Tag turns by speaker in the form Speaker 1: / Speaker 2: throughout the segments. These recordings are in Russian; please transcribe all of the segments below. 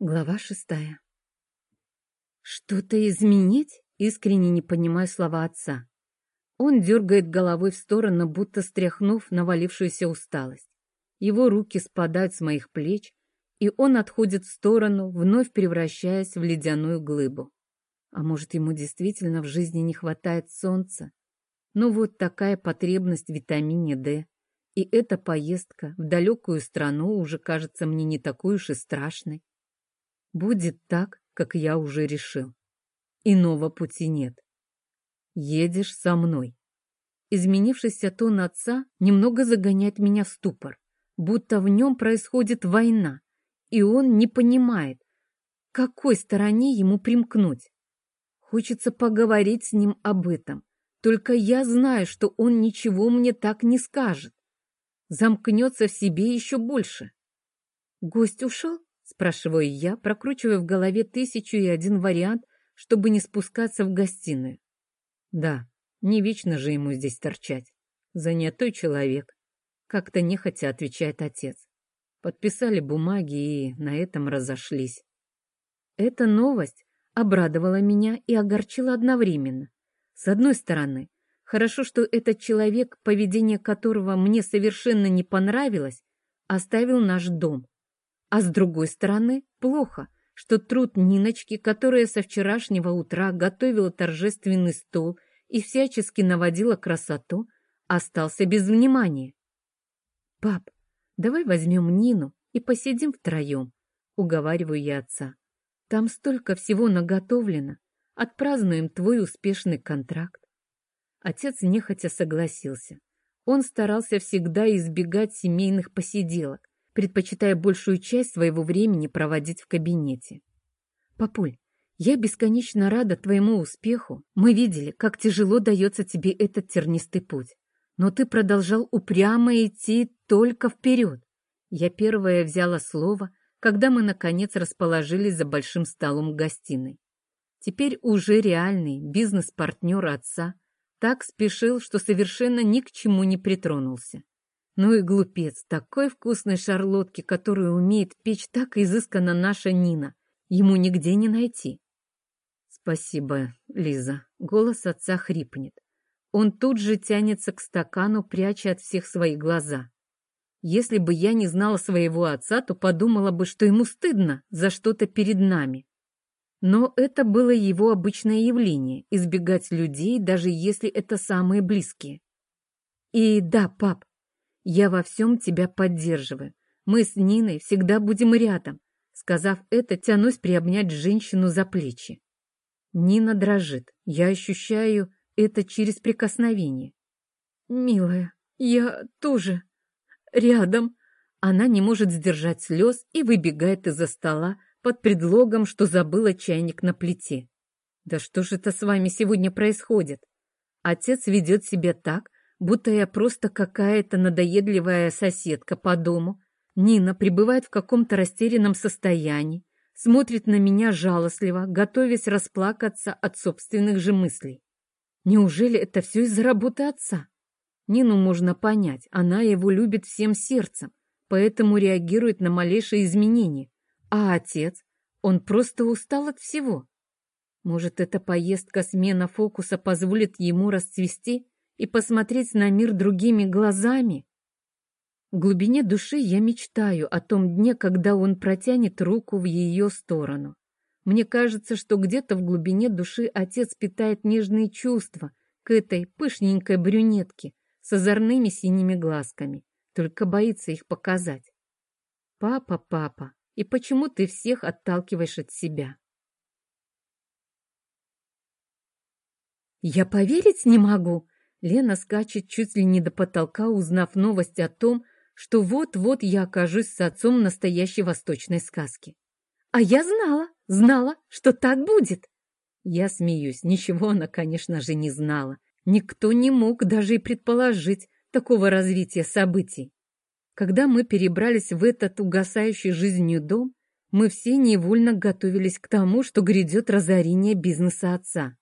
Speaker 1: Глава шестая. Что-то изменить? Искренне не понимаю слова отца. Он дергает головой в сторону, будто стряхнув навалившуюся усталость. Его руки спадают с моих плеч, и он отходит в сторону, вновь превращаясь в ледяную глыбу. А может, ему действительно в жизни не хватает солнца? Ну вот такая потребность в витамине D. И эта поездка в далекую страну уже кажется мне не такой уж и страшной. Будет так, как я уже решил. Иного пути нет. Едешь со мной. Изменившийся тон отца немного загоняет меня в ступор, будто в нем происходит война, и он не понимает, какой стороне ему примкнуть. Хочется поговорить с ним об этом, только я знаю, что он ничего мне так не скажет. Замкнется в себе еще больше. Гость ушел? Спрашиваю я, прокручивая в голове тысячу и один вариант, чтобы не спускаться в гостиную. Да, не вечно же ему здесь торчать. Занятой человек. Как-то нехотя отвечает отец. Подписали бумаги и на этом разошлись. Эта новость обрадовала меня и огорчила одновременно. С одной стороны, хорошо, что этот человек, поведение которого мне совершенно не понравилось, оставил наш дом. А с другой стороны, плохо, что труд Ниночки, которая со вчерашнего утра готовила торжественный стол и всячески наводила красоту, остался без внимания. «Пап, давай возьмем Нину и посидим втроем», — уговариваю я отца. «Там столько всего наготовлено. Отпразднуем твой успешный контракт». Отец нехотя согласился. Он старался всегда избегать семейных посиделок, предпочитая большую часть своего времени проводить в кабинете. «Папуль, я бесконечно рада твоему успеху. Мы видели, как тяжело дается тебе этот тернистый путь. Но ты продолжал упрямо идти только вперед. Я первая взяла слово, когда мы, наконец, расположились за большим столом в гостиной. Теперь уже реальный бизнес-партнер отца так спешил, что совершенно ни к чему не притронулся. Ну и глупец, такой вкусной шарлотки, которую умеет печь так изысканно наша Нина, ему нигде не найти. Спасибо, Лиза. Голос отца хрипнет. Он тут же тянется к стакану, пряча от всех свои глаза. Если бы я не знала своего отца, то подумала бы, что ему стыдно за что-то перед нами. Но это было его обычное явление — избегать людей, даже если это самые близкие. И да, пап, я во всем тебя поддерживаю. Мы с Ниной всегда будем рядом. Сказав это, тянусь приобнять женщину за плечи. Нина дрожит. Я ощущаю это через прикосновение. «Милая, я тоже рядом». Она не может сдержать слез и выбегает из-за стола под предлогом, что забыла чайник на плите. «Да что же это с вами сегодня происходит?» Отец ведет себя так, будто я просто какая-то надоедливая соседка по дому. Нина пребывает в каком-то растерянном состоянии, смотрит на меня жалостливо, готовясь расплакаться от собственных же мыслей. Неужели это все из-за работы отца? Нину можно понять, она его любит всем сердцем, поэтому реагирует на малейшие изменения. А отец? Он просто устал от всего. Может, эта поездка, смена фокуса позволит ему расцвести? И посмотреть на мир другими глазами. В глубине души я мечтаю о том дне, когда он протянет руку в ее сторону. Мне кажется, что где-то в глубине души отец питает нежные чувства к этой пышненькой брюнетке с озорными синими глазками, только боится их показать. Папа, папа, и почему ты всех отталкиваешь от себя? Я поверить не могу, Лена скачет чуть ли не до потолка, узнав новость о том, что вот-вот я окажусь с отцом настоящей восточной сказки. А я знала, знала, что так будет. Я смеюсь, ничего она, конечно же, не знала. Никто не мог даже и предположить такого развития событий. Когда мы перебрались в этот угасающий жизнью дом, мы все невольно готовились к тому, что грядет разорение бизнеса отца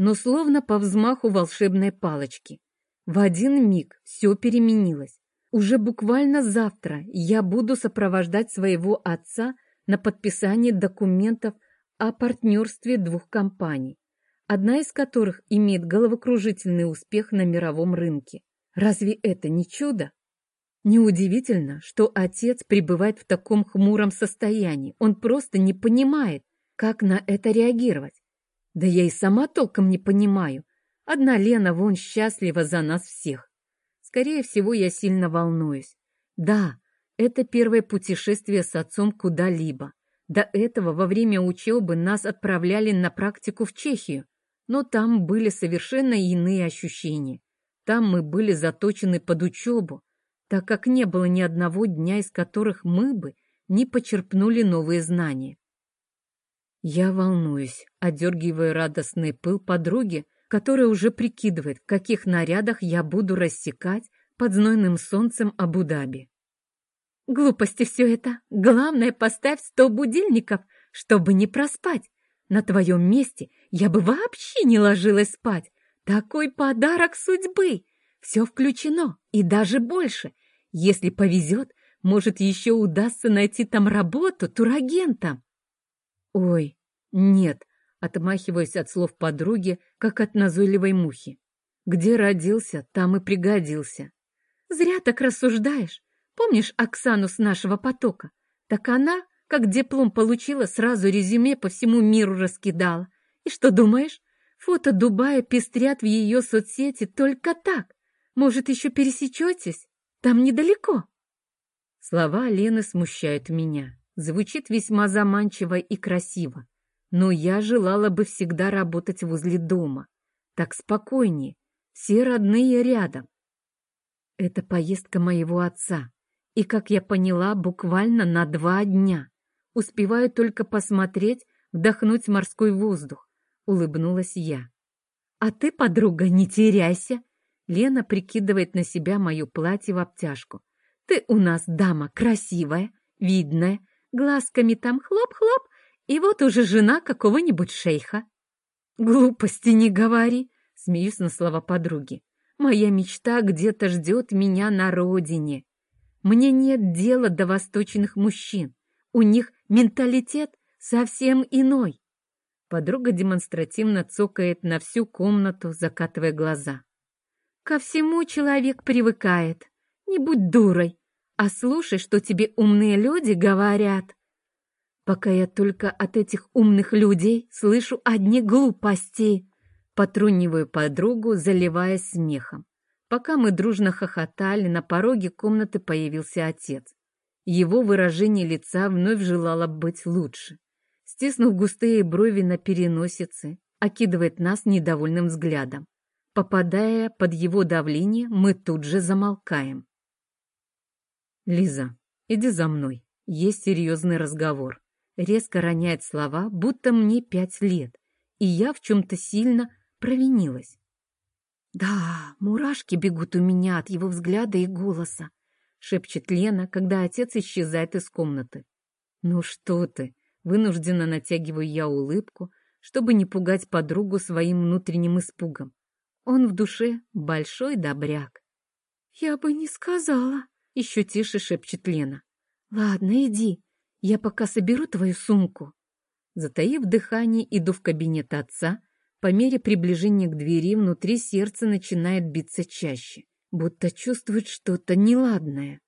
Speaker 1: но словно по взмаху волшебной палочки. В один миг все переменилось. Уже буквально завтра я буду сопровождать своего отца на подписание документов о партнерстве двух компаний, одна из которых имеет головокружительный успех на мировом рынке. Разве это не чудо? Неудивительно, что отец пребывает в таком хмуром состоянии. Он просто не понимает, как на это реагировать. Да я и сама толком не понимаю. Одна Лена вон счастлива за нас всех. Скорее всего, я сильно волнуюсь. Да, это первое путешествие с отцом куда-либо. До этого во время учебы нас отправляли на практику в Чехию, но там были совершенно иные ощущения. Там мы были заточены под учебу, так как не было ни одного дня, из которых мы бы не почерпнули новые знания. Я волнуюсь, одергивая радостный пыл подруги, которая уже прикидывает, в каких нарядах я буду рассекать под знойным солнцем Абу-Даби. Глупости все это. Главное, поставь сто будильников, чтобы не проспать. На твоем месте я бы вообще не ложилась спать. Такой подарок судьбы. Все включено, и даже больше. Если повезет, может, еще удастся найти там работу турагентом. Ой, нет, отмахиваясь от слов подруги, как от назойливой мухи. Где родился, там и пригодился. Зря так рассуждаешь. Помнишь Оксану с нашего потока? Так она, как диплом получила, сразу резюме по всему миру раскидала. И что думаешь? Фото Дубая пестрят в ее соцсети только так. Может, еще пересечетесь? Там недалеко. Слова Лены смущают меня. Звучит весьма заманчиво и красиво. Но я желала бы всегда работать возле дома. Так спокойнее. Все родные рядом. Это поездка моего отца. И, как я поняла, буквально на два дня. Успеваю только посмотреть, вдохнуть морской воздух. Улыбнулась я. А ты, подруга, не теряйся. Лена прикидывает на себя мое платье в обтяжку. Ты у нас дама красивая, видная, глазками там хлоп-хлоп, и вот уже жена какого-нибудь шейха. Глупости не говори, смеюсь на слова подруги. Моя мечта где-то ждет меня на родине. Мне нет дела до восточных мужчин. У них менталитет совсем иной. Подруга демонстративно цокает на всю комнату, закатывая глаза. Ко всему человек привыкает. Не будь дурой, а слушай, что тебе умные люди говорят. Пока я только от этих умных людей слышу одни глупости. Потруниваю подругу, заливаясь смехом. Пока мы дружно хохотали, на пороге комнаты появился отец. Его выражение лица вновь желало быть лучше. Стиснув густые брови на переносице, окидывает нас недовольным взглядом. Попадая под его давление, мы тут же замолкаем. «Лиза, иди за мной. Есть серьезный разговор». Резко роняет слова, будто мне пять лет, и я в чем-то сильно провинилась. «Да, мурашки бегут у меня от его взгляда и голоса», — шепчет Лена, когда отец исчезает из комнаты. «Ну что ты?» — вынужденно натягиваю я улыбку, чтобы не пугать подругу своим внутренним испугом. Он в душе большой добряк. «Я бы не сказала», — еще тише шепчет Лена. «Ладно, иди, я пока соберу твою сумку». Затаив дыхание, иду в кабинет отца. По мере приближения к двери внутри сердце начинает биться чаще, будто чувствует что-то неладное.